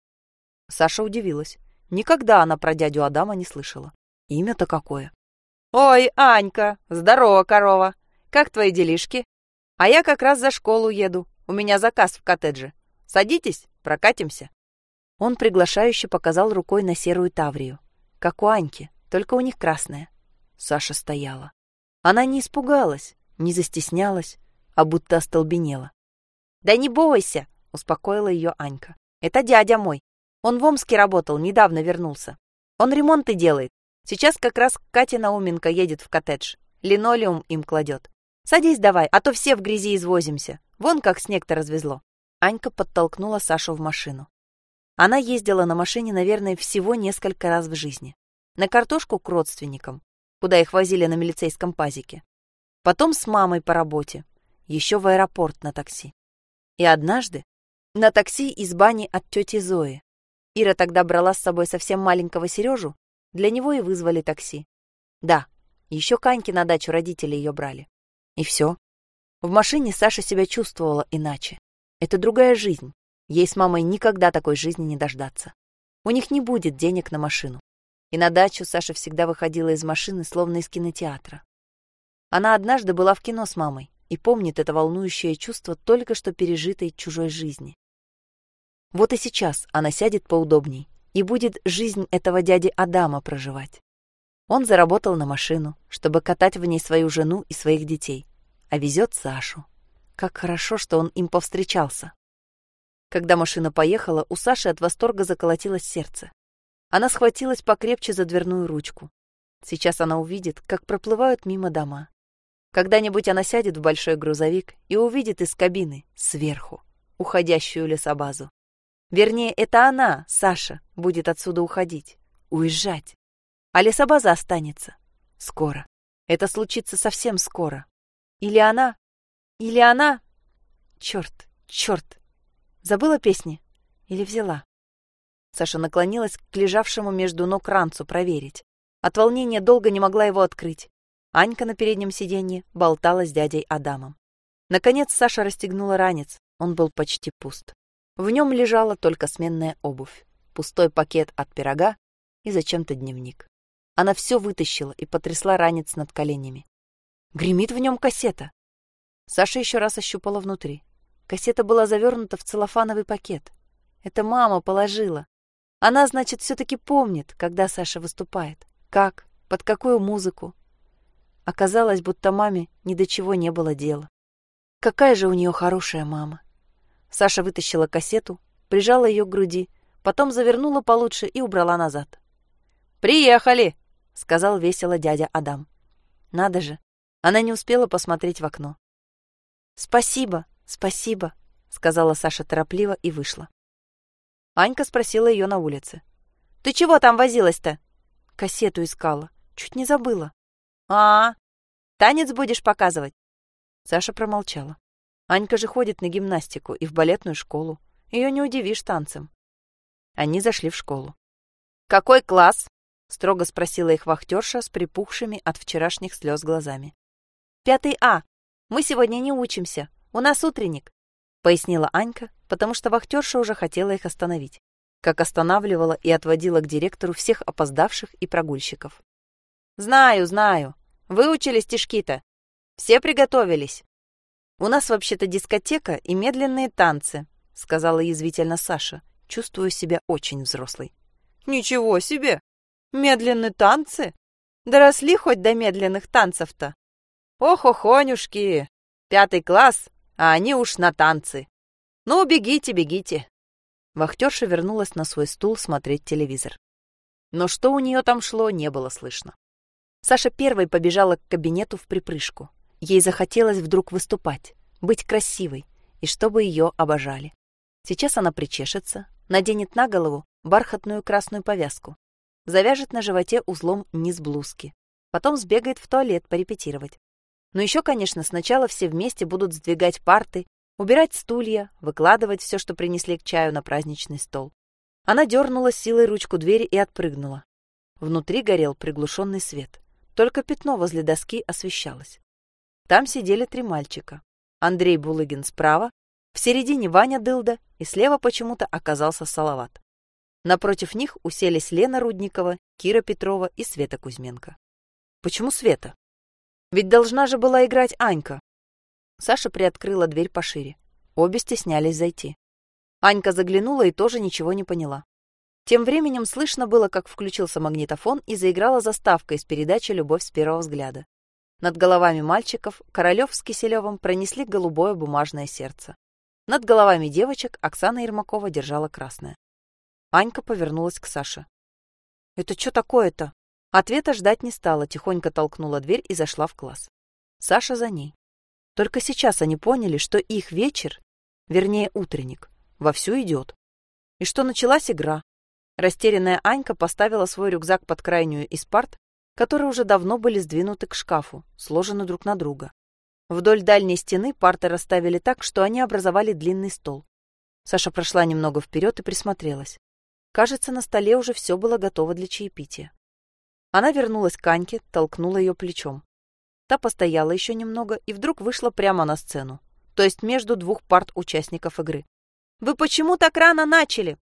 Саша удивилась. Никогда она про дядю Адама не слышала. Имя-то какое. «Ой, Анька! Здорово, корова! Как твои делишки? А я как раз за школу еду. У меня заказ в коттедже. Садитесь, прокатимся». Он приглашающе показал рукой на серую таврию. Как у Аньки, только у них красная. Саша стояла. Она не испугалась, не застеснялась, а будто остолбенела. «Да не бойся!» — успокоила ее Анька. «Это дядя мой. Он в Омске работал, недавно вернулся. Он ремонты делает. Сейчас как раз Катя Науменко едет в коттедж. Линолеум им кладет. Садись давай, а то все в грязи извозимся. Вон как снег-то развезло». Анька подтолкнула Сашу в машину. Она ездила на машине, наверное, всего несколько раз в жизни. На картошку к родственникам, куда их возили на милицейском пазике. Потом с мамой по работе. Еще в аэропорт на такси. И однажды на такси из бани от тети Зои. Ира тогда брала с собой совсем маленького Сережу, для него и вызвали такси. Да, еще Каньки на дачу родители ее брали. И все. В машине Саша себя чувствовала иначе. Это другая жизнь. Ей с мамой никогда такой жизни не дождаться. У них не будет денег на машину. И на дачу Саша всегда выходила из машины, словно из кинотеатра. Она однажды была в кино с мамой и помнит это волнующее чувство только что пережитой чужой жизни. Вот и сейчас она сядет поудобней и будет жизнь этого дяди Адама проживать. Он заработал на машину, чтобы катать в ней свою жену и своих детей, а везет Сашу. Как хорошо, что он им повстречался. Когда машина поехала, у Саши от восторга заколотилось сердце. Она схватилась покрепче за дверную ручку. Сейчас она увидит, как проплывают мимо дома. Когда-нибудь она сядет в большой грузовик и увидит из кабины, сверху, уходящую лесобазу. Вернее, это она, Саша, будет отсюда уходить, уезжать. А лесобаза останется. Скоро. Это случится совсем скоро. Или она... Или она... Черт, черт. Забыла песни? Или взяла? Саша наклонилась к лежавшему между ног ранцу проверить. От волнения долго не могла его открыть. Анька на переднем сиденье болтала с дядей Адамом. Наконец Саша расстегнула ранец. Он был почти пуст. В нем лежала только сменная обувь, пустой пакет от пирога и зачем-то дневник. Она все вытащила и потрясла ранец над коленями. Гремит в нем кассета. Саша еще раз ощупала внутри. Кассета была завернута в целлофановый пакет. Это мама положила. Она, значит, все-таки помнит, когда Саша выступает. Как, под какую музыку. Оказалось, будто маме ни до чего не было дела. Какая же у нее хорошая мама. Саша вытащила кассету, прижала ее к груди, потом завернула получше и убрала назад. «Приехали!» — сказал весело дядя Адам. Надо же, она не успела посмотреть в окно. «Спасибо, спасибо», — сказала Саша торопливо и вышла. Анька спросила ее на улице. «Ты чего там возилась-то?» Кассету искала. Чуть не забыла. а, Танец будешь показывать?» Саша промолчала. Анька же ходит на гимнастику и в балетную школу. Ее не удивишь танцем. Они зашли в школу. «Какой класс?» — строго спросила их вахтерша с припухшими от вчерашних слез глазами. «Пятый А. Мы сегодня не учимся. У нас утренник», — пояснила Анька, потому что вахтерша уже хотела их остановить, как останавливала и отводила к директору всех опоздавших и прогульщиков. «Знаю, знаю. Выучили стишки-то. Все приготовились. У нас вообще-то дискотека и медленные танцы, сказала язвительно Саша, чувствуя себя очень взрослой. Ничего себе! Медленные танцы? Доросли хоть до медленных танцев-то? Ох-охонюшки! Пятый класс, а они уж на танцы. Ну, бегите, бегите. Вахтерша вернулась на свой стул смотреть телевизор. Но что у нее там шло, не было слышно. Саша первой побежала к кабинету в припрыжку. Ей захотелось вдруг выступать, быть красивой, и чтобы ее обожали. Сейчас она причешется, наденет на голову бархатную красную повязку, завяжет на животе узлом низ блузки, потом сбегает в туалет порепетировать. Но еще, конечно, сначала все вместе будут сдвигать парты, убирать стулья, выкладывать все, что принесли к чаю на праздничный стол. Она дернула силой ручку двери и отпрыгнула. Внутри горел приглушенный свет. Только пятно возле доски освещалось. Там сидели три мальчика. Андрей Булыгин справа, в середине Ваня Дылда и слева почему-то оказался Салават. Напротив них уселись Лена Рудникова, Кира Петрова и Света Кузьменко. Почему Света? Ведь должна же была играть Анька. Саша приоткрыла дверь пошире. Обе стеснялись зайти. Анька заглянула и тоже ничего не поняла. Тем временем слышно было, как включился магнитофон и заиграла заставка из передачи «Любовь с первого взгляда». Над головами мальчиков Королёв с Киселевым пронесли голубое бумажное сердце. Над головами девочек Оксана Ермакова держала красное. Анька повернулась к Саше. «Это что такое-то?» Ответа ждать не стала, тихонько толкнула дверь и зашла в класс. Саша за ней. Только сейчас они поняли, что их вечер, вернее утренник, вовсю идет. И что началась игра. Растерянная Анька поставила свой рюкзак под крайнюю из парт которые уже давно были сдвинуты к шкафу, сложены друг на друга. Вдоль дальней стены парты расставили так, что они образовали длинный стол. Саша прошла немного вперед и присмотрелась. Кажется, на столе уже все было готово для чаепития. Она вернулась к Аньке, толкнула ее плечом. Та постояла еще немного и вдруг вышла прямо на сцену, то есть между двух парт участников игры. «Вы почему так рано начали?»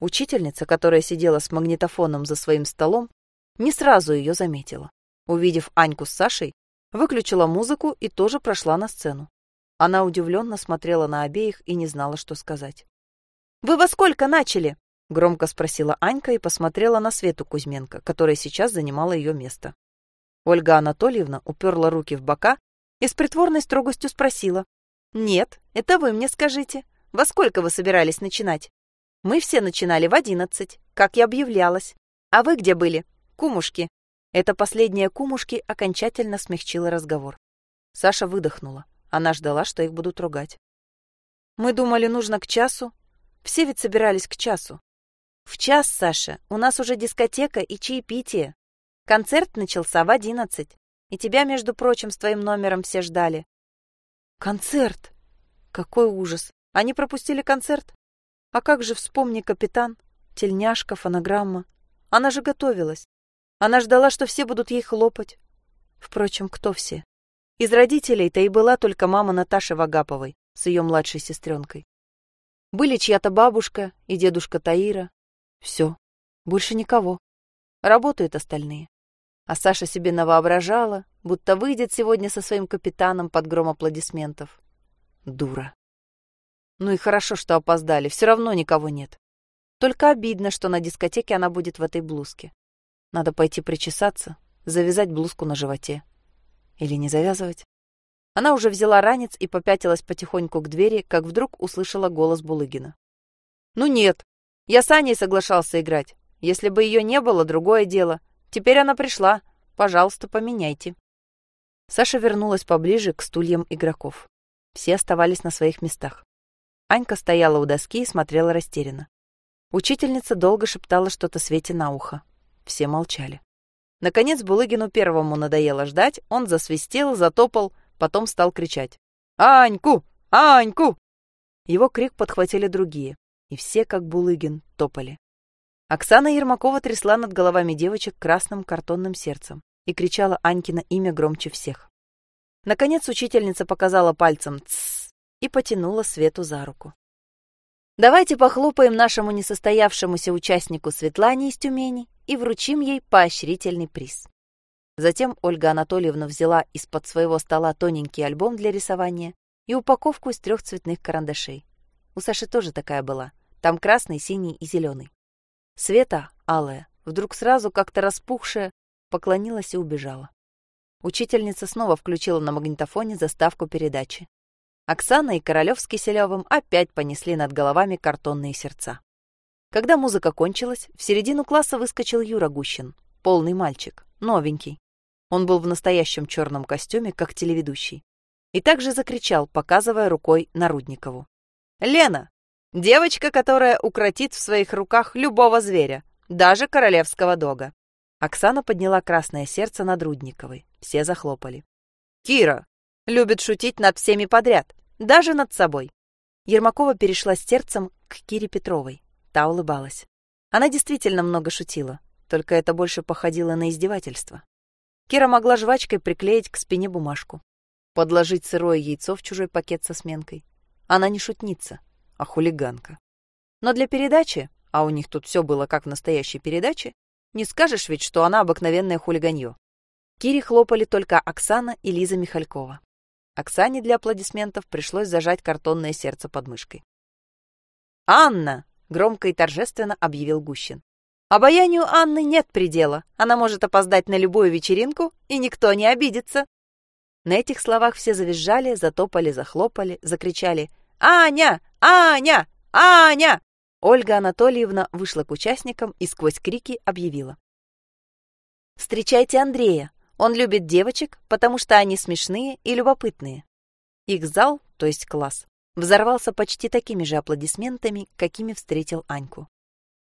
Учительница, которая сидела с магнитофоном за своим столом, не сразу ее заметила. Увидев Аньку с Сашей, выключила музыку и тоже прошла на сцену. Она удивленно смотрела на обеих и не знала, что сказать. «Вы во сколько начали?» — громко спросила Анька и посмотрела на Свету Кузьменко, которая сейчас занимала ее место. Ольга Анатольевна уперла руки в бока и с притворной строгостью спросила. «Нет, это вы мне скажите. Во сколько вы собирались начинать?» «Мы все начинали в одиннадцать, как и объявлялось. А вы где были?» Кумушки. Это последняя кумушки окончательно смягчила разговор. Саша выдохнула. Она ждала, что их будут ругать. Мы думали, нужно к часу. Все ведь собирались к часу. В час, Саша, у нас уже дискотека и чаепитие. Концерт начался в одиннадцать, и тебя, между прочим, с твоим номером все ждали. Концерт! Какой ужас! Они пропустили концерт? А как же, вспомни, капитан, тельняшка, фонограмма. Она же готовилась. Она ждала, что все будут ей хлопать. Впрочем, кто все? Из родителей-то и была только мама Наташи Вагаповой с ее младшей сестренкой. Были чья-то бабушка и дедушка Таира. Все. Больше никого. Работают остальные. А Саша себе навоображала, будто выйдет сегодня со своим капитаном под гром аплодисментов. Дура. Ну и хорошо, что опоздали, все равно никого нет. Только обидно, что на дискотеке она будет в этой блузке. Надо пойти причесаться, завязать блузку на животе. Или не завязывать. Она уже взяла ранец и попятилась потихоньку к двери, как вдруг услышала голос Булыгина. «Ну нет, я с Аней соглашался играть. Если бы ее не было, другое дело. Теперь она пришла. Пожалуйста, поменяйте». Саша вернулась поближе к стульям игроков. Все оставались на своих местах. Анька стояла у доски и смотрела растерянно. Учительница долго шептала что-то Свете на ухо. Все молчали. Наконец Булыгину первому надоело ждать, он засвистел, затопал, потом стал кричать. «Аньку! Аньку!» Его крик подхватили другие, и все, как Булыгин, топали. Оксана Ермакова трясла над головами девочек красным картонным сердцем и кричала Анькино имя громче всех. Наконец учительница показала пальцем «Тссс» и потянула Свету за руку. Давайте похлопаем нашему несостоявшемуся участнику Светлане из Тюмени и вручим ей поощрительный приз. Затем Ольга Анатольевна взяла из-под своего стола тоненький альбом для рисования и упаковку из трех цветных карандашей. У Саши тоже такая была. Там красный, синий и зеленый. Света, алая, вдруг сразу как-то распухшая, поклонилась и убежала. Учительница снова включила на магнитофоне заставку передачи. Оксана и Королёв с Киселёвым опять понесли над головами картонные сердца. Когда музыка кончилась, в середину класса выскочил Юра Гущин, полный мальчик, новенький. Он был в настоящем черном костюме, как телеведущий. И также закричал, показывая рукой на Рудникову. «Лена! Девочка, которая укротит в своих руках любого зверя, даже королевского дога!» Оксана подняла красное сердце над Рудниковой. Все захлопали. «Кира! Любит шутить над всеми подряд, даже над собой. Ермакова перешла с сердцем к Кире Петровой. Та улыбалась. Она действительно много шутила, только это больше походило на издевательство. Кира могла жвачкой приклеить к спине бумажку, подложить сырое яйцо в чужой пакет со сменкой. Она не шутница, а хулиганка. Но для передачи, а у них тут все было как в настоящей передаче, не скажешь ведь, что она обыкновенное хулиганье. Кире хлопали только Оксана и Лиза Михалькова. Оксане для аплодисментов пришлось зажать картонное сердце под мышкой. «Анна!» — громко и торжественно объявил Гущин. «Обаянию Анны нет предела. Она может опоздать на любую вечеринку, и никто не обидится». На этих словах все завизжали, затопали, захлопали, закричали «Аня! Аня! Аня!» Ольга Анатольевна вышла к участникам и сквозь крики объявила. «Встречайте Андрея. Он любит девочек, потому что они смешные и любопытные. Их зал, то есть класс, взорвался почти такими же аплодисментами, какими встретил Аньку.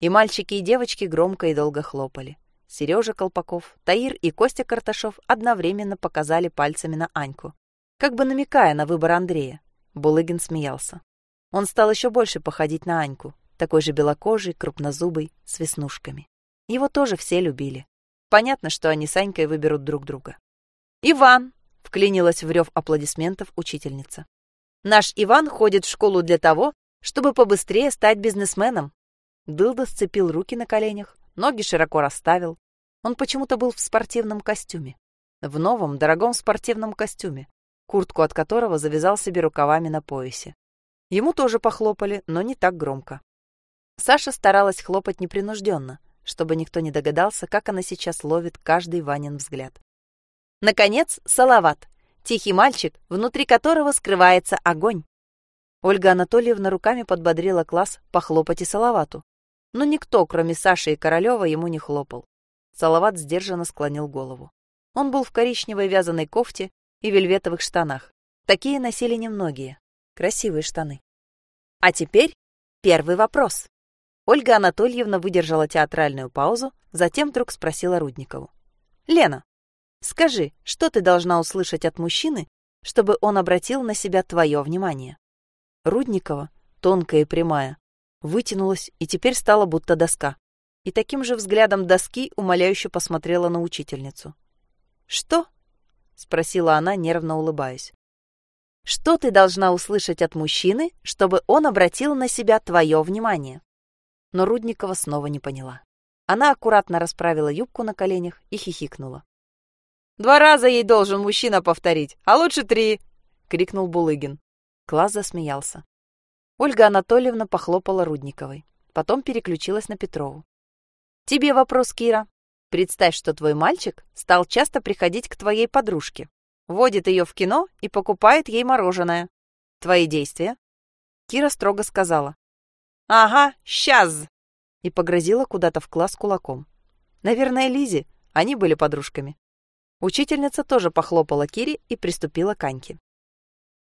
И мальчики, и девочки громко и долго хлопали. Сережа Колпаков, Таир и Костя Карташов одновременно показали пальцами на Аньку, как бы намекая на выбор Андрея. Булыгин смеялся. Он стал еще больше походить на Аньку, такой же белокожий, крупнозубый, с веснушками. Его тоже все любили. Понятно, что они с Анькой выберут друг друга. «Иван!» — вклинилась в рев аплодисментов учительница. «Наш Иван ходит в школу для того, чтобы побыстрее стать бизнесменом». Дылда сцепил руки на коленях, ноги широко расставил. Он почему-то был в спортивном костюме. В новом, дорогом спортивном костюме, куртку от которого завязал себе рукавами на поясе. Ему тоже похлопали, но не так громко. Саша старалась хлопать непринужденно, чтобы никто не догадался, как она сейчас ловит каждый Ванин взгляд. Наконец, Салават, тихий мальчик, внутри которого скрывается огонь. Ольга Анатольевна руками подбодрила класс похлопать и Салавату. Но никто, кроме Саши и Королева, ему не хлопал. Салават сдержанно склонил голову. Он был в коричневой вязаной кофте и вельветовых штанах. Такие носили немногие. Красивые штаны. А теперь Первый вопрос. Ольга Анатольевна выдержала театральную паузу, затем вдруг спросила Рудникову. «Лена, скажи, что ты должна услышать от мужчины, чтобы он обратил на себя твое внимание?» Рудникова, тонкая и прямая, вытянулась и теперь стала будто доска. И таким же взглядом доски умоляюще посмотрела на учительницу. «Что?» — спросила она, нервно улыбаясь. «Что ты должна услышать от мужчины, чтобы он обратил на себя твое внимание?» Но Рудникова снова не поняла. Она аккуратно расправила юбку на коленях и хихикнула. «Два раза ей должен мужчина повторить, а лучше три!» — крикнул Булыгин. Класс засмеялся. Ольга Анатольевна похлопала Рудниковой. Потом переключилась на Петрову. «Тебе вопрос, Кира. Представь, что твой мальчик стал часто приходить к твоей подружке, водит ее в кино и покупает ей мороженое. Твои действия?» Кира строго сказала. «Ага, сейчас!» и погрозила куда-то в класс кулаком. Наверное, Лизе, они были подружками. Учительница тоже похлопала Кире и приступила к Аньке.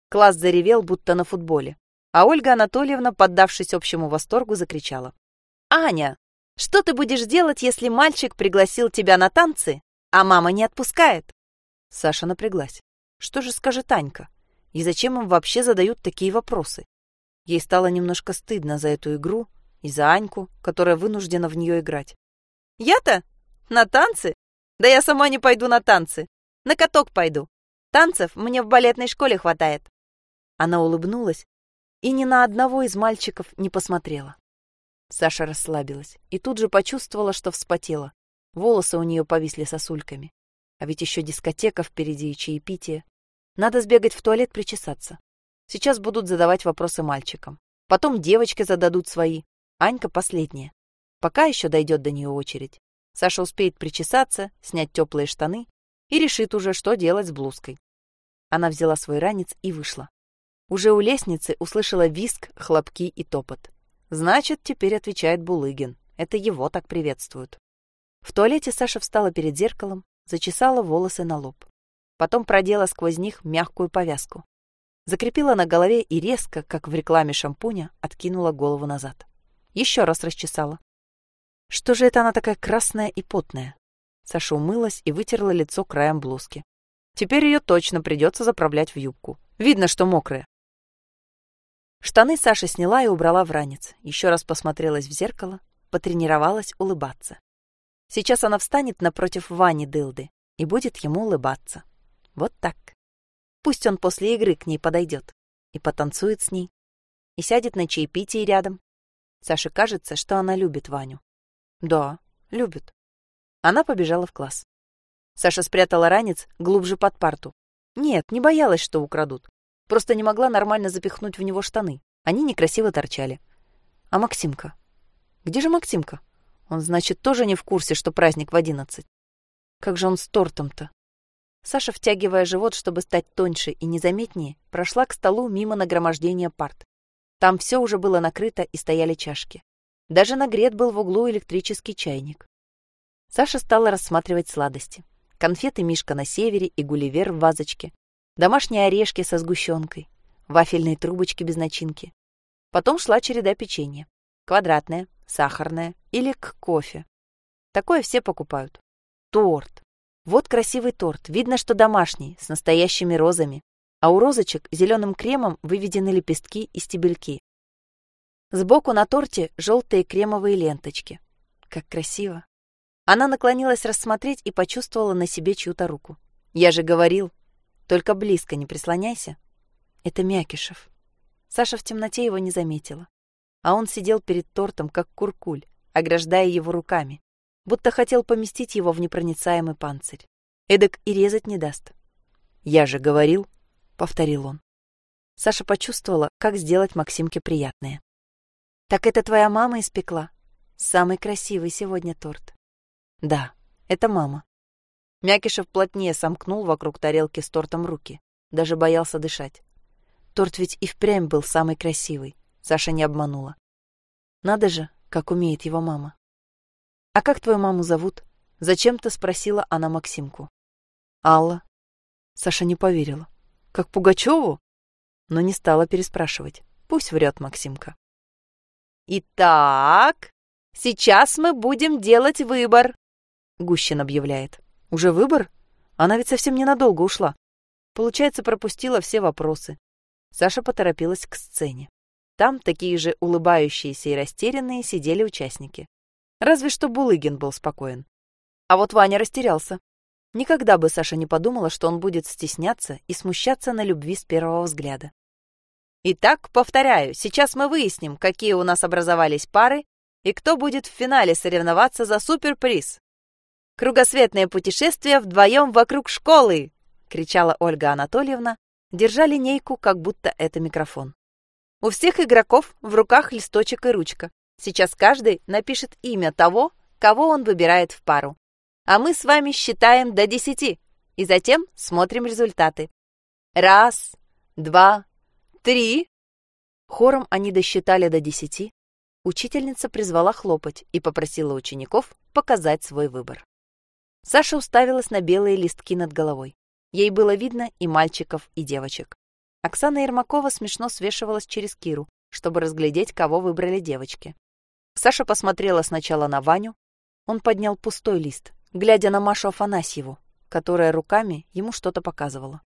Класс заревел, будто на футболе, а Ольга Анатольевна, поддавшись общему восторгу, закричала. «Аня, что ты будешь делать, если мальчик пригласил тебя на танцы, а мама не отпускает?» Саша напряглась. Что же скажет Анька? И зачем им вообще задают такие вопросы? Ей стало немножко стыдно за эту игру и за Аньку, которая вынуждена в нее играть. «Я-то? На танцы? Да я сама не пойду на танцы. На каток пойду. Танцев мне в балетной школе хватает». Она улыбнулась и ни на одного из мальчиков не посмотрела. Саша расслабилась и тут же почувствовала, что вспотела. Волосы у нее повисли сосульками. А ведь еще дискотека впереди и чаепитие. Надо сбегать в туалет причесаться. Сейчас будут задавать вопросы мальчикам. Потом девочки зададут свои. Анька последняя. Пока еще дойдет до нее очередь. Саша успеет причесаться, снять теплые штаны и решит уже, что делать с блузкой. Она взяла свой ранец и вышла. Уже у лестницы услышала виск, хлопки и топот. Значит, теперь отвечает Булыгин. Это его так приветствуют. В туалете Саша встала перед зеркалом, зачесала волосы на лоб. Потом продела сквозь них мягкую повязку. Закрепила на голове и резко, как в рекламе шампуня, откинула голову назад. Еще раз расчесала. Что же это она такая красная и потная? Саша умылась и вытерла лицо краем блузки. Теперь ее точно придется заправлять в юбку. Видно, что мокрая. Штаны Саша сняла и убрала в ранец. Еще раз посмотрелась в зеркало, потренировалась улыбаться. Сейчас она встанет напротив Вани Дылды и будет ему улыбаться. Вот так. Пусть он после игры к ней подойдет и потанцует с ней, и сядет на чаепитии рядом. Саше кажется, что она любит Ваню. Да, любит. Она побежала в класс. Саша спрятала ранец глубже под парту. Нет, не боялась, что украдут. Просто не могла нормально запихнуть в него штаны. Они некрасиво торчали. А Максимка? Где же Максимка? Он, значит, тоже не в курсе, что праздник в одиннадцать. Как же он с тортом-то? Саша, втягивая живот, чтобы стать тоньше и незаметнее, прошла к столу мимо нагромождения парт. Там все уже было накрыто и стояли чашки. Даже нагрет был в углу электрический чайник. Саша стала рассматривать сладости. Конфеты Мишка на севере и гулливер в вазочке. Домашние орешки со сгущенкой. Вафельные трубочки без начинки. Потом шла череда печенья. Квадратное, сахарное или к кофе. Такое все покупают. Торт. Вот красивый торт. Видно, что домашний, с настоящими розами. А у розочек зеленым кремом выведены лепестки и стебельки. Сбоку на торте желтые кремовые ленточки. Как красиво. Она наклонилась рассмотреть и почувствовала на себе чью-то руку. «Я же говорил, только близко не прислоняйся». Это Мякишев. Саша в темноте его не заметила а он сидел перед тортом, как куркуль, ограждая его руками, будто хотел поместить его в непроницаемый панцирь. Эдак и резать не даст. «Я же говорил», — повторил он. Саша почувствовала, как сделать Максимке приятное. «Так это твоя мама испекла? Самый красивый сегодня торт». «Да, это мама». Мякишев плотнее сомкнул вокруг тарелки с тортом руки. Даже боялся дышать. Торт ведь и впрямь был самый красивый. Саша не обманула. Надо же, как умеет его мама. «А как твою маму зовут?» Зачем-то спросила она Максимку. «Алла». Саша не поверила. «Как Пугачеву?» Но не стала переспрашивать. Пусть врет Максимка. Итак, сейчас мы будем делать выбор, Гущин объявляет. Уже выбор? Она ведь совсем ненадолго ушла. Получается, пропустила все вопросы. Саша поторопилась к сцене. Там такие же улыбающиеся и растерянные сидели участники. Разве что Булыгин был спокоен. А вот Ваня растерялся. Никогда бы Саша не подумала, что он будет стесняться и смущаться на любви с первого взгляда. Итак, повторяю, сейчас мы выясним, какие у нас образовались пары и кто будет в финале соревноваться за суперприз. «Кругосветное путешествие вдвоем вокруг школы!» — кричала Ольга Анатольевна, держа линейку, как будто это микрофон. У всех игроков в руках листочек и ручка. Сейчас каждый напишет имя того, кого он выбирает в пару. А мы с вами считаем до десяти и затем смотрим результаты. Раз, два, три. Хором они досчитали до десяти. Учительница призвала хлопать и попросила учеников показать свой выбор. Саша уставилась на белые листки над головой. Ей было видно и мальчиков, и девочек. Оксана Ермакова смешно свешивалась через Киру, чтобы разглядеть, кого выбрали девочки. Саша посмотрела сначала на Ваню. Он поднял пустой лист, глядя на Машу Афанасьеву, которая руками ему что-то показывала.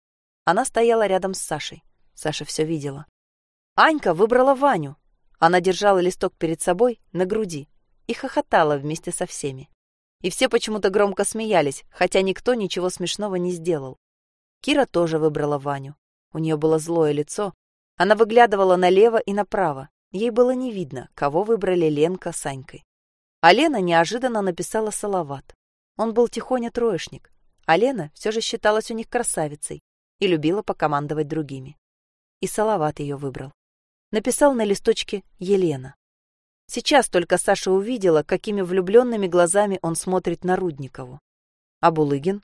Она стояла рядом с Сашей. Саша все видела. Анька выбрала Ваню. Она держала листок перед собой на груди и хохотала вместе со всеми. И все почему-то громко смеялись, хотя никто ничего смешного не сделал. Кира тоже выбрала Ваню. У нее было злое лицо. Она выглядывала налево и направо. Ей было не видно, кого выбрали Ленка с Анькой. А Лена неожиданно написала Салават. Он был тихоня троечник, а Лена все же считалась у них красавицей и любила покомандовать другими. И Салават ее выбрал. Написал на листочке «Елена». Сейчас только Саша увидела, какими влюбленными глазами он смотрит на Рудникову. А Булыгин?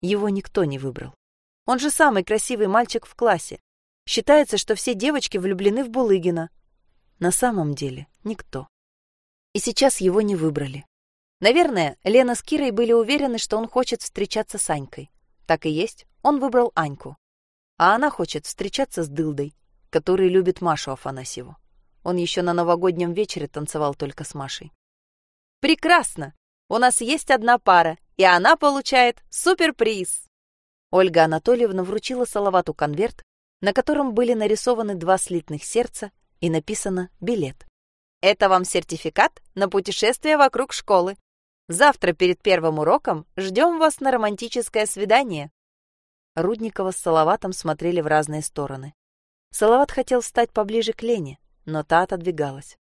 Его никто не выбрал. Он же самый красивый мальчик в классе. Считается, что все девочки влюблены в Булыгина. На самом деле никто. И сейчас его не выбрали. Наверное, Лена с Кирой были уверены, что он хочет встречаться с Анькой. Так и есть, он выбрал Аньку. А она хочет встречаться с Дылдой, который любит Машу Афанасьеву. Он еще на новогоднем вечере танцевал только с Машей. «Прекрасно! У нас есть одна пара, и она получает суперприз!» Ольга Анатольевна вручила Салавату конверт, на котором были нарисованы два слитных сердца и написано «билет». «Это вам сертификат на путешествие вокруг школы. Завтра перед первым уроком ждем вас на романтическое свидание». Рудникова с Салаватом смотрели в разные стороны. Салават хотел встать поближе к Лене, но та отодвигалась.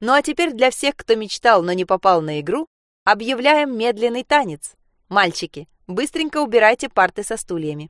«Ну а теперь для всех, кто мечтал, но не попал на игру, объявляем медленный танец. Мальчики, Быстренько убирайте парты со стульями.